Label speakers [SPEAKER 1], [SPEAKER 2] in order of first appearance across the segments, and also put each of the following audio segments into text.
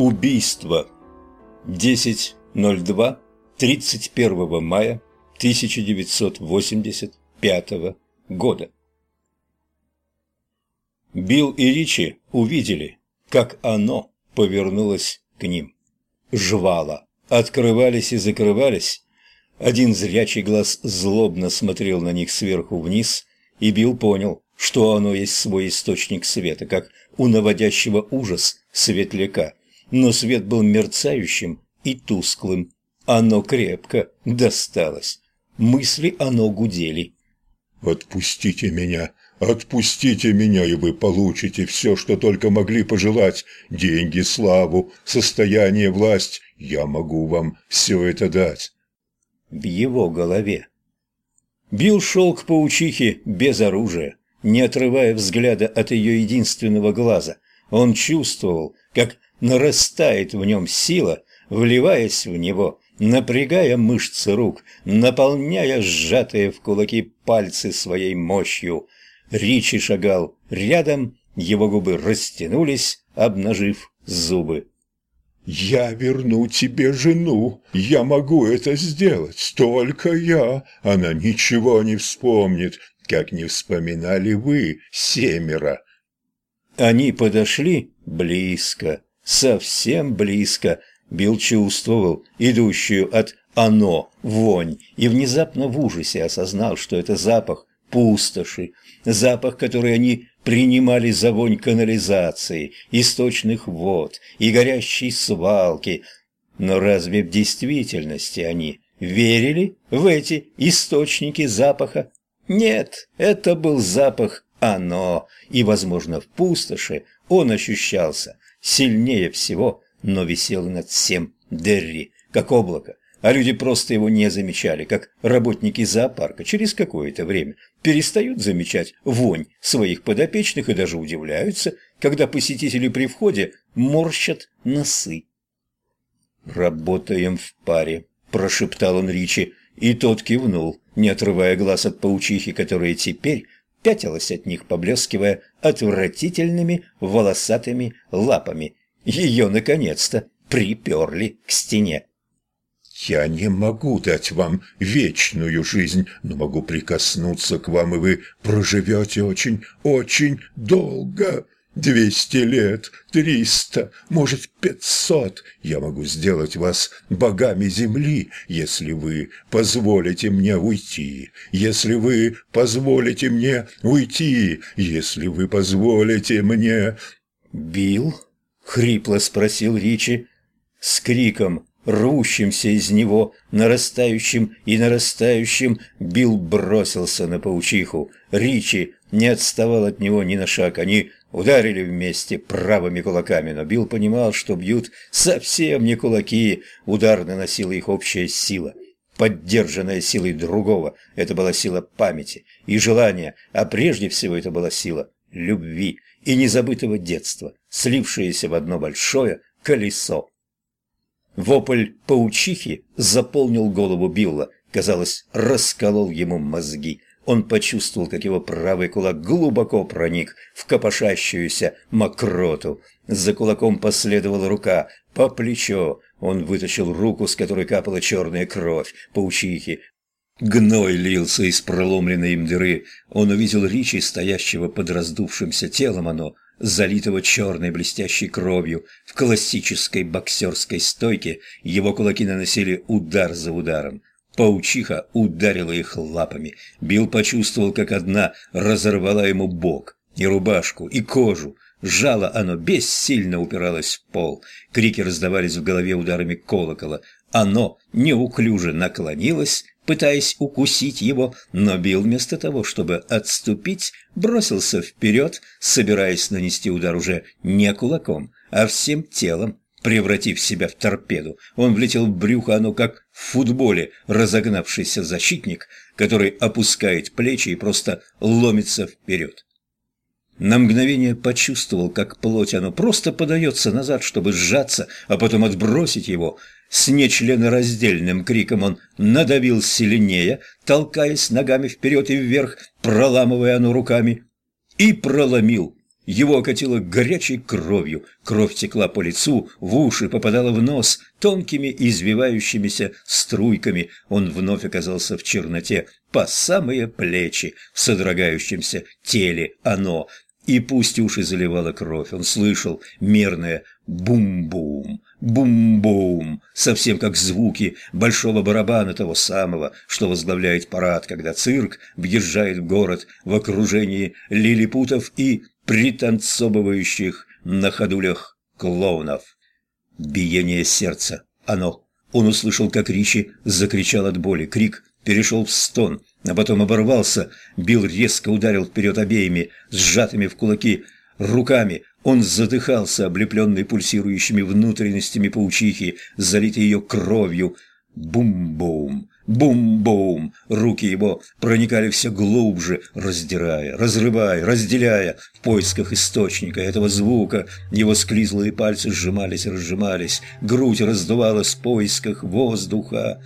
[SPEAKER 1] Убийство. 10.02. 31 мая 1985 года. Билл и Ричи увидели, как оно повернулось к ним. Жвала открывались и закрывались. Один зрячий глаз злобно смотрел на них сверху вниз, и Билл понял, что оно есть свой источник света, как у наводящего ужас светляка. Но свет был мерцающим и тусклым. Оно крепко досталось. Мысли оно гудели.
[SPEAKER 2] «Отпустите меня! Отпустите меня, и вы получите все, что только могли пожелать. Деньги, славу, состояние, власть. Я могу вам все это дать».
[SPEAKER 1] В его голове. Билл шел к паучихе без оружия, не отрывая взгляда от ее единственного глаза. Он чувствовал, как нарастает в нем сила, вливаясь в него, напрягая мышцы рук, наполняя сжатые в кулаки пальцы своей мощью. Ричи шагал рядом, его губы растянулись, обнажив зубы.
[SPEAKER 2] «Я верну тебе жену, я могу это сделать, только я. Она ничего не вспомнит, как не вспоминали вы, семеро».
[SPEAKER 1] Они подошли близко, совсем близко, Билл чувствовал идущую от «оно» вонь и внезапно в ужасе осознал, что это запах пустоши, запах, который они принимали за вонь канализации, источных вод и горящей свалки. Но разве в действительности они верили в эти источники запаха? Нет, это был запах «оно», и, возможно, в пустоши он ощущался сильнее всего – но висел над всем Дерри, как облако, а люди просто его не замечали, как работники зоопарка через какое-то время перестают замечать вонь своих подопечных и даже удивляются, когда посетители при входе морщат носы. «Работаем в паре», – прошептал он Ричи, и тот кивнул, не отрывая глаз от паучихи, которая теперь пятилась от них, поблескивая отвратительными волосатыми лапами ее, наконец-то, приперли к стене.
[SPEAKER 2] «Я не могу дать вам вечную жизнь, но могу прикоснуться к вам, и вы проживете очень, очень долго. Двести лет, триста, может, пятьсот. Я могу сделать вас богами земли, если вы позволите мне уйти, если вы позволите мне уйти, если вы позволите мне...»
[SPEAKER 1] «Билл?» хрипло спросил Ричи, с криком, рвущимся из него, нарастающим и нарастающим, Билл бросился на паучиху. Ричи не отставал от него ни на шаг. Они ударили вместе правыми кулаками, но Билл понимал, что бьют совсем не кулаки, удар наносила их общая сила поддержанная силой другого. Это была сила памяти и желания, а прежде всего это была сила любви и незабытого детства, слившиеся в одно большое колесо. Вопль паучихи заполнил голову Билла, казалось, расколол ему мозги. Он почувствовал, как его правый кулак глубоко проник в копошащуюся мокроту. За кулаком последовала рука по плечо. Он вытащил руку, с которой капала черная кровь паучихи, Гной лился из проломленной им дыры. Он увидел Ричи, стоящего под раздувшимся телом оно, залитого черной блестящей кровью. В классической боксерской стойке его кулаки наносили удар за ударом. Паучиха ударила их лапами. Билл почувствовал, как одна разорвала ему бок, и рубашку, и кожу. Жало оно бессильно упиралось в пол. Крики раздавались в голове ударами колокола. Оно неуклюже наклонилось пытаясь укусить его, но Билл вместо того, чтобы отступить, бросился вперед, собираясь нанести удар уже не кулаком, а всем телом, превратив себя в торпеду. Он влетел в брюхо, оно как в футболе разогнавшийся защитник, который опускает плечи и просто ломится вперед. На мгновение почувствовал, как плоть оно просто подается назад, чтобы сжаться, а потом отбросить его – с нечленораздельным криком он надавил сильнее, толкаясь ногами вперед и вверх, проламывая оно руками, и проломил Его окатило горячей кровью, кровь текла по лицу, в уши, попадала в нос тонкими извивающимися струйками. Он вновь оказался в черноте, по самые плечи, в содрогающемся теле оно. И пусть уши заливала кровь, он слышал мерное бум-бум, бум-бум, совсем как звуки большого барабана того самого, что возглавляет парад, когда цирк въезжает в город в окружении лилипутов и пританцовывающих на ходулях клоунов. Биение сердца. Оно. Он услышал, как Ричи закричал от боли. Крик перешел в стон, а потом оборвался. Билл резко ударил вперед обеими, сжатыми в кулаки, руками. Он задыхался, облепленный пульсирующими внутренностями паучихи, залитый ее кровью. Бум-бум, Бум-бум! Руки его проникали все глубже, раздирая, разрывая, разделяя в поисках источника этого звука. Его склизлые пальцы сжимались разжимались, грудь раздувалась в поисках воздуха.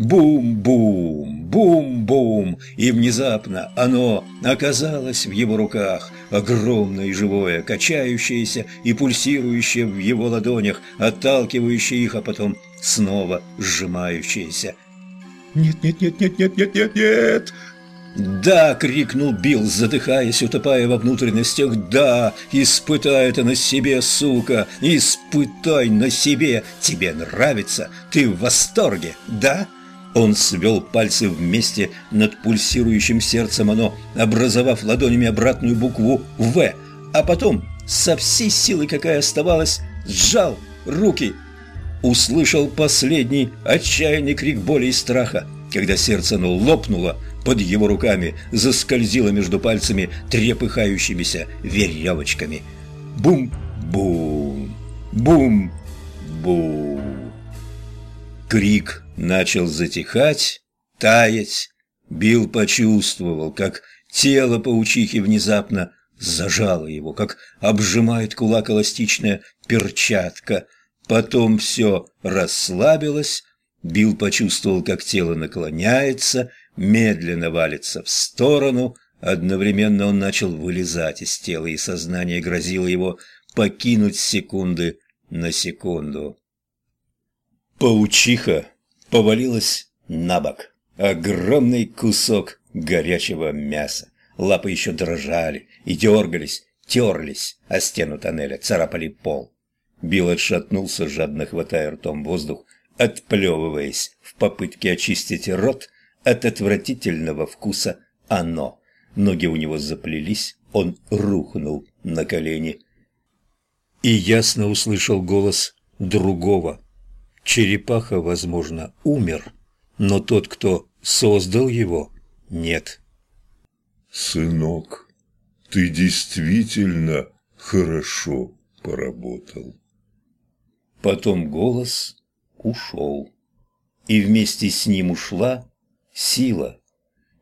[SPEAKER 1] Бум-бум, бум-бум, и внезапно оно оказалось в его руках, огромное и живое, качающееся и пульсирующее в его ладонях, отталкивающее их, а потом снова сжимающееся.
[SPEAKER 2] «Нет, нет, нет, нет, нет, нет, нет, нет!»
[SPEAKER 1] «Да!» — крикнул Билл, задыхаясь, утопая во внутренностях. «Да! Испытай это на себе, сука! Испытай на себе! Тебе нравится? Ты в восторге, да?» Он свел пальцы вместе над пульсирующим сердцем оно, образовав ладонями обратную букву «В», а потом, со всей силой, какая оставалась, сжал руки услышал последний отчаянный крик боли и страха, когда сердце ну лопнуло под его руками, заскользило между пальцами трепыхающимися веревочками. Бум-бум! Бум-бум! Крик начал затихать, таять. Билл почувствовал, как тело паучихи внезапно зажало его, как обжимает кулак эластичная перчатка – Потом все расслабилось, Билл почувствовал, как тело наклоняется, медленно валится в сторону, одновременно он начал вылезать из тела, и сознание грозило его покинуть секунды на секунду. Паучиха повалилась на бок. Огромный кусок горячего мяса. Лапы еще дрожали и дергались, терлись о стену тоннеля, царапали пол. Билл отшатнулся, жадно хватая ртом воздух, отплевываясь в попытке очистить рот от отвратительного вкуса «оно». Ноги у него заплелись, он рухнул на колени. И ясно услышал голос другого. Черепаха, возможно, умер, но тот, кто создал его, нет.
[SPEAKER 2] «Сынок, ты действительно хорошо поработал».
[SPEAKER 1] Потом голос ушел. И вместе с ним ушла сила.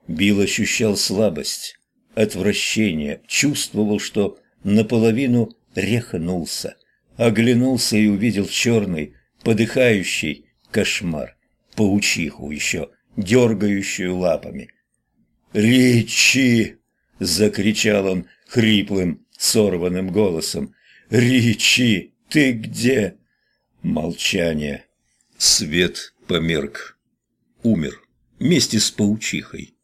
[SPEAKER 1] Билл ощущал слабость, отвращение, чувствовал, что наполовину рехнулся. Оглянулся и увидел черный, подыхающий кошмар, паучиху еще, дергающую лапами. «Ричи!» — закричал он хриплым, сорванным голосом. «Ричи, ты где?» Молчание. Свет померк. Умер. Вместе с паучихой.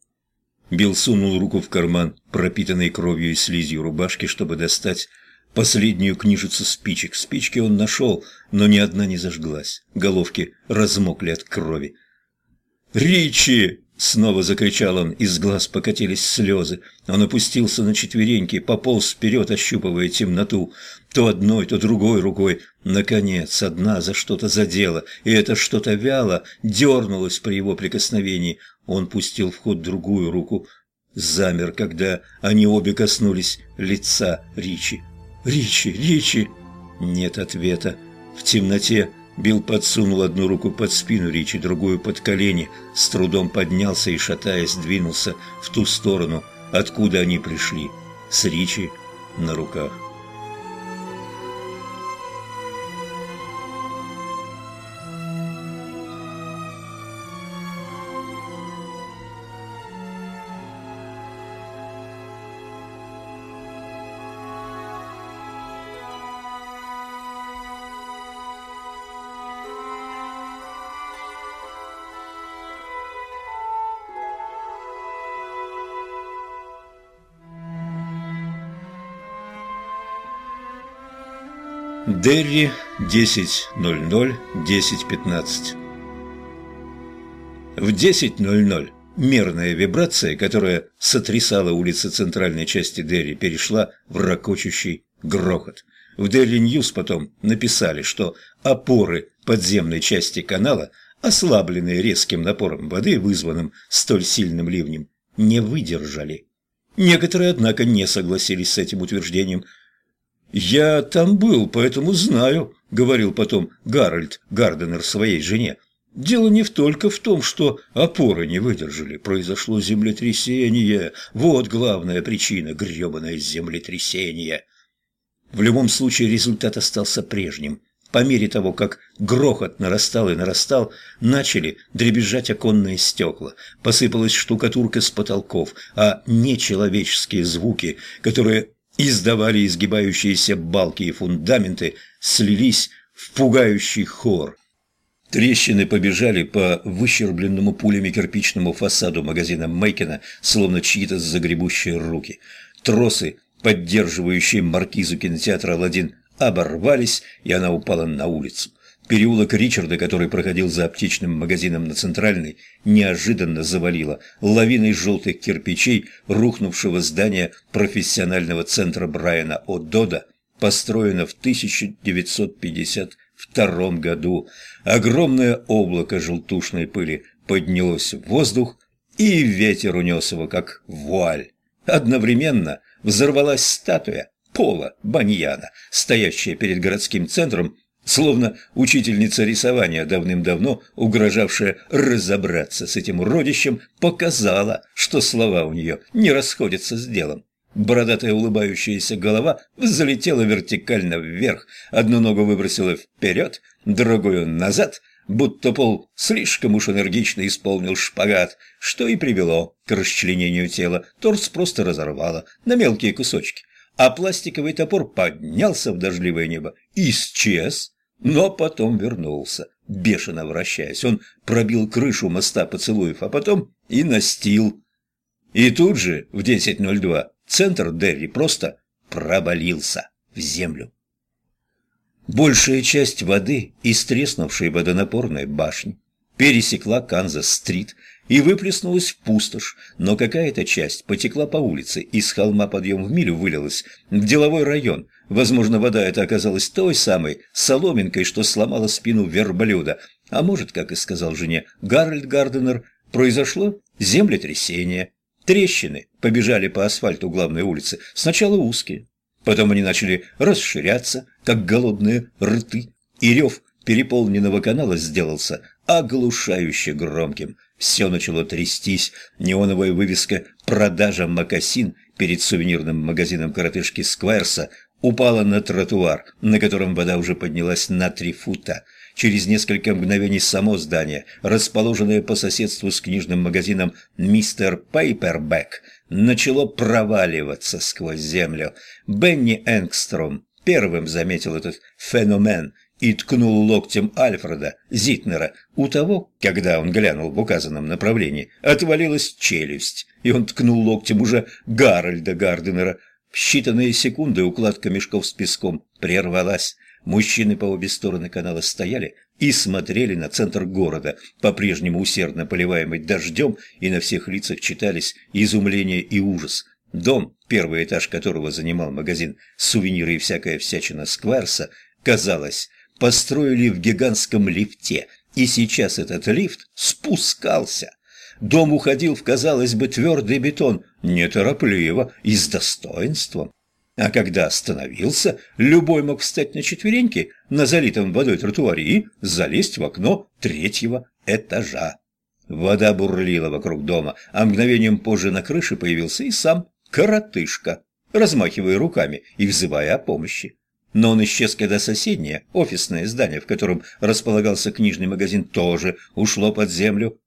[SPEAKER 1] Билл сунул руку в карман, пропитанной кровью и слизью рубашки, чтобы достать последнюю книжицу спичек. Спички он нашел, но ни одна не зажглась. Головки размокли от крови. «Ричи!» Снова закричал он, из глаз покатились слезы. Он опустился на четвереньки, пополз вперед, ощупывая темноту. То одной, то другой рукой. Наконец, одна за что-то задела, и это что-то вяло дернулось при его прикосновении. Он пустил в ход другую руку. Замер, когда они обе коснулись лица Ричи. «Ричи! Ричи!» Нет ответа. В темноте Билл подсунул одну руку под спину Ричи, другую под колени, с трудом поднялся и, шатаясь, двинулся в ту сторону, откуда они пришли, с Ричи на руках. Дерри, 10.00, 10.15 В 10.00 мерная вибрация, которая сотрясала улицы центральной части Дерри, перешла в рокочущий грохот. В Дерри Ньюс потом написали, что опоры подземной части канала, ослабленные резким напором воды, вызванным столь сильным ливнем, не выдержали. Некоторые, однако, не согласились с этим утверждением – «Я там был, поэтому знаю», — говорил потом Гарольд Гарденер своей жене. «Дело не только в том, что опоры не выдержали. Произошло землетрясение. Вот главная причина гребаное землетрясение». В любом случае результат остался прежним. По мере того, как грохот нарастал и нарастал, начали дребезжать оконные стекла, посыпалась штукатурка с потолков, а нечеловеческие звуки, которые издавали изгибающиеся балки и фундаменты, слились в пугающий хор. Трещины побежали по выщербленному пулями кирпичному фасаду магазина Мейкина, словно чьи-то загребущие руки. Тросы, поддерживающие маркизу кинотеатра «Аладдин», оборвались, и она упала на улицу. Переулок Ричарда, который проходил за аптечным магазином на Центральной, неожиданно завалило лавиной желтых кирпичей рухнувшего здания профессионального центра Брайана О'Дода, построено в 1952 году. Огромное облако желтушной пыли поднялось в воздух, и ветер унес его, как вуаль. Одновременно взорвалась статуя Пола Баньяна, стоящая перед городским центром Словно учительница рисования, давным-давно угрожавшая разобраться с этим уродищем, показала, что слова у нее не расходятся с делом. Бородатая улыбающаяся голова залетела вертикально вверх, одну ногу выбросила вперед, другую назад, будто пол слишком уж энергично исполнил шпагат, что и привело к расчленению тела. Торс просто разорвало на мелкие кусочки а пластиковый топор поднялся в дождливое небо, исчез, но потом вернулся, бешено вращаясь. Он пробил крышу моста поцелуев, а потом и настил. И тут же, в 10.02, центр Дерри просто провалился в землю. Большая часть воды из треснувшей водонапорной башни пересекла Канзас-стрит и выплеснулась в пустошь, но какая-то часть потекла по улице, и с холма подъем в милю вылилась в деловой район. Возможно, вода эта оказалась той самой соломинкой, что сломала спину верблюда. А может, как и сказал жене Гарольд Гарденер, произошло землетрясение. Трещины побежали по асфальту главной улицы, сначала узкие, потом они начали расширяться, как голодные рты, и рев переполненного канала сделался оглушающе громким. Все начало трястись. Неоновая вывеска «Продажа мокасин» перед сувенирным магазином коротышки Сквайрса упала на тротуар, на котором вода уже поднялась на три фута. Через несколько мгновений само здание, расположенное по соседству с книжным магазином «Мистер Пейпербэк», начало проваливаться сквозь землю. Бенни Энгстром первым заметил этот феномен и ткнул локтем Альфреда Зитнера. У того, когда он глянул в указанном направлении, отвалилась челюсть, и он ткнул локтем уже Гарольда Гарденера. В считанные секунды укладка мешков с песком прервалась. Мужчины по обе стороны канала стояли и смотрели на центр города, по-прежнему усердно поливаемый дождем, и на всех лицах читались изумление и ужас. Дом, первый этаж которого занимал магазин «Сувениры и всякая всячина Скварса», казалось, построили в гигантском лифте, и сейчас этот лифт спускался. Дом уходил в, казалось бы, твердый бетон, неторопливо и с достоинством. А когда остановился, любой мог встать на четвереньки на залитом водой тротуаре и залезть в окно третьего этажа. Вода бурлила вокруг дома, а мгновением позже на крыше появился и сам коротышка, размахивая руками и взывая о помощи. Но он исчез, когда соседнее, офисное здание, в котором располагался книжный магазин, тоже ушло под землю.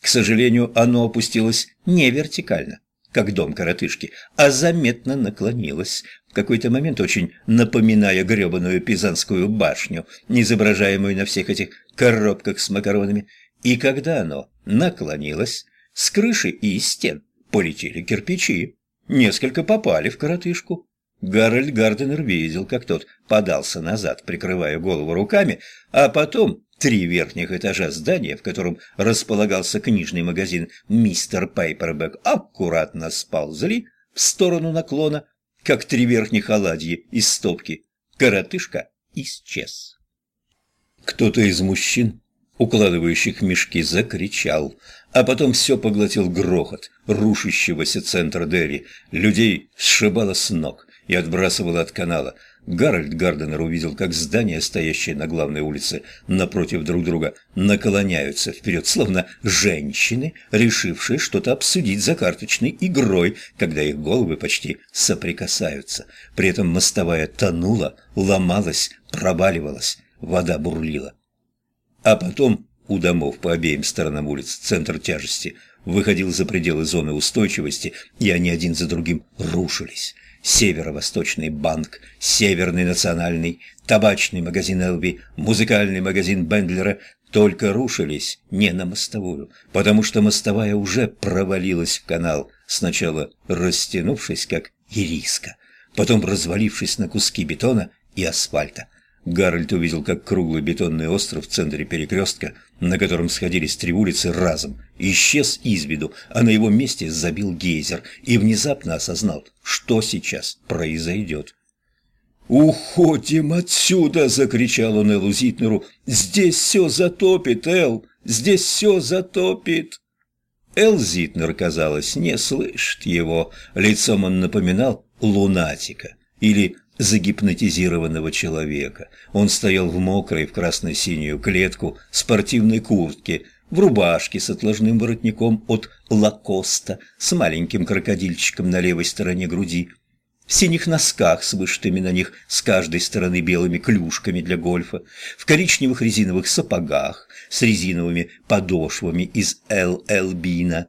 [SPEAKER 1] К сожалению, оно опустилось не вертикально, как дом коротышки, а заметно наклонилось, в какой-то момент очень напоминая гребаную Пизанскую башню, изображаемую на всех этих коробках с макаронами. И когда оно наклонилось, с крыши и из стен полетели кирпичи. Несколько попали в коротышку, Гарольд Гарденер видел, как тот подался назад, прикрывая голову руками, а потом три верхних этажа здания, в котором располагался книжный магазин «Мистер Пейпербэк», аккуратно сползли в сторону наклона, как три верхних оладьи из стопки. Коротышка исчез. Кто-то из мужчин, укладывающих мешки, закричал, а потом все поглотил грохот рушащегося центра Дерри. Людей сшибало с ног и отбрасывало от канала. Гарольд Гарденер увидел, как здания, стоящие на главной улице напротив друг друга, наклоняются вперед, словно женщины, решившие что-то обсудить за карточной игрой, когда их головы почти соприкасаются. При этом мостовая тонула, ломалась, проваливалась, вода бурлила. А потом у домов по обеим сторонам улиц центр тяжести выходил за пределы зоны устойчивости, и они один за другим рушились. Северо-Восточный банк, Северный национальный, табачный магазин Элби, музыкальный магазин Бендлера только рушились не на мостовую, потому что мостовая уже провалилась в канал, сначала растянувшись, как ириска, потом развалившись на куски бетона и асфальта. Гарольд увидел, как круглый бетонный остров в центре перекрестка, на котором сходились три улицы разом, исчез из виду, а на его месте забил гейзер и внезапно осознал, что сейчас произойдет. «Уходим отсюда!» — закричал он Эллу Зитнеру. «Здесь все затопит, Эл! Здесь все затопит!» Эл Зитнер, казалось, не слышит его. Лицом он напоминал лунатика или загипнотизированного человека. Он стоял в мокрой, в красно-синюю клетку, спортивной куртке, в рубашке с отложным воротником от лакоста, с маленьким крокодильчиком на левой стороне груди, в синих носках с вышитыми на них с каждой стороны белыми клюшками для гольфа, в коричневых резиновых сапогах с резиновыми подошвами из ЛЛ Бина.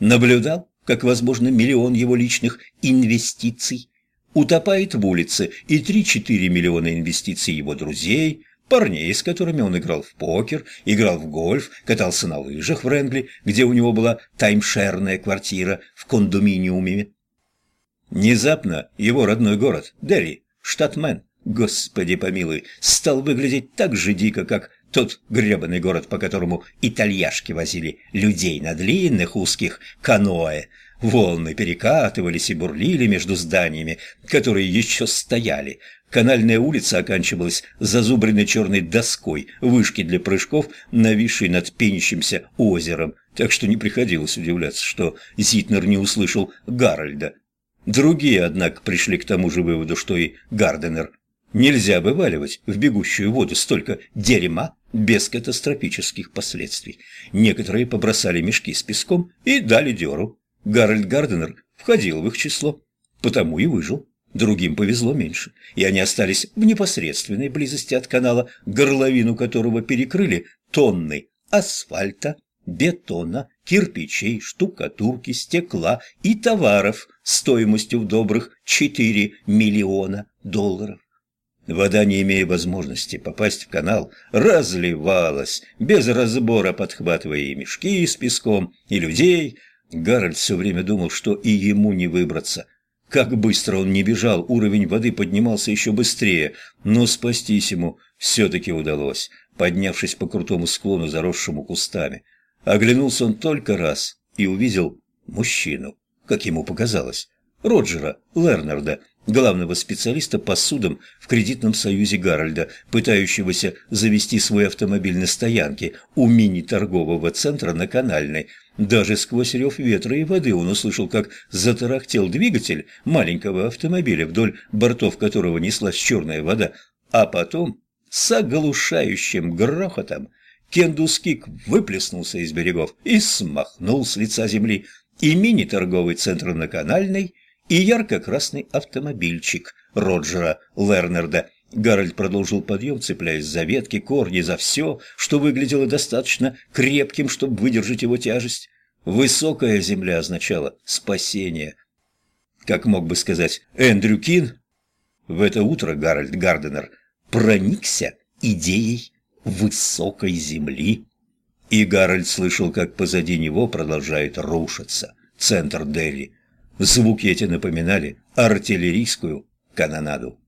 [SPEAKER 1] Наблюдал, как, возможно, миллион его личных инвестиций утопает в улице, и 3-4 миллиона инвестиций его друзей, парней, с которыми он играл в покер, играл в гольф, катался на лыжах в Рengли, где у него была таймшерная квартира в кондоминиуме. Внезапно его родной город, Дерри, штат Мэн, господи помилуй, стал выглядеть так же дико, как тот гребаный город, по которому итальяшки возили людей на длинных узких каноэ, Волны перекатывались и бурлили между зданиями, которые еще стояли. Канальная улица оканчивалась зазубренной черной доской, вышки для прыжков, нависшей над пенящимся озером, так что не приходилось удивляться, что Зитнер не услышал Гарольда. Другие, однако, пришли к тому же выводу, что и Гарденер. Нельзя вываливать в бегущую воду столько дерьма без катастрофических последствий. Некоторые побросали мешки с песком и дали дёру. Гарольд Гарденер входил в их число, потому и выжил. Другим повезло меньше, и они остались в непосредственной близости от канала, горловину которого перекрыли тонны асфальта, бетона, кирпичей, штукатурки, стекла и товаров стоимостью в добрых 4 миллиона долларов. Вода, не имея возможности попасть в канал, разливалась, без разбора подхватывая и мешки с песком, и людей – Гарольд все время думал, что и ему не выбраться. Как быстро он не бежал, уровень воды поднимался еще быстрее, но спастись ему все-таки удалось, поднявшись по крутому склону, заросшему кустами. Оглянулся он только раз и увидел мужчину, как ему показалось, Роджера Лернарда, главного специалиста по судам в кредитном союзе Гарольда, пытающегося завести свой автомобиль на стоянке у мини-торгового центра на Канальной. Даже сквозь рев ветра и воды он услышал, как затарахтел двигатель маленького автомобиля, вдоль бортов которого неслась черная вода, а потом с оглушающим грохотом Кендускик выплеснулся из берегов и смахнул с лица земли и мини-торговый центр на Канальной, и ярко-красный автомобильчик Роджера Лернерда. Гарольд продолжил подъем, цепляясь за ветки, корни, за все, что выглядело достаточно крепким, чтобы выдержать его тяжесть. Высокая земля означала спасение. Как мог бы сказать Эндрю Кин, в это утро Гарольд Гарденер проникся идеей высокой земли. И Гарольд слышал, как позади него продолжает рушиться центр Дели. Звуки эти напоминали артиллерийскую канонаду.